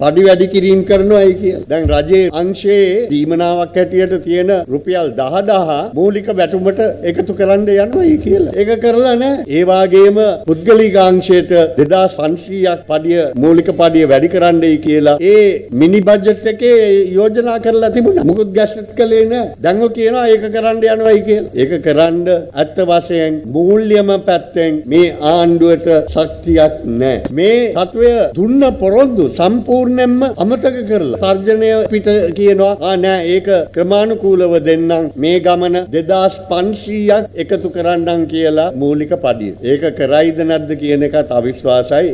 පඩි වැඩි කිරීම කරනවායි කියලා. දැන් රජයේ අංශයේ දීමනාවක් හැටියට තියෙන රුපියල් 10000 මූලික වැටුමට එකතු කරන්න යනවායි කියලා. ඒක කරලා නැහැ. ඒ වගේම පුද්ගලික අංශයට 2500ක් පඩිය මූලික පඩිය වැඩි කරන්නයි කියලා ඒ මිනි බජට් එකේ යෝජනා කරලා තිබුණා. මුකුත් ගැස්ට් කළේ නැහැ. දැන් ඔය කියනවා ඒක කරන්න යනවායි කියලා. ඒක කරන්න ඇත්ත වශයෙන් මූල්‍යම පැත්තෙන් මේ ආණ්ඩුවට ශක්තියක් නැහැ. මේ තත්වය දුන්න පොරොන්දු සම්පූර්ණයෙන්ම අමතක කරලා තර්ජනය පිට කියනවා ආ නෑ ඒක ක්‍රමානුකූලව දෙන්නම් මේ ගමන 2500ක් එකතු කරන්නම් කියලා මූලික පඩිය. ඒක කරයිද නැද්ද කියන එකත් අවිශ්වාසයි.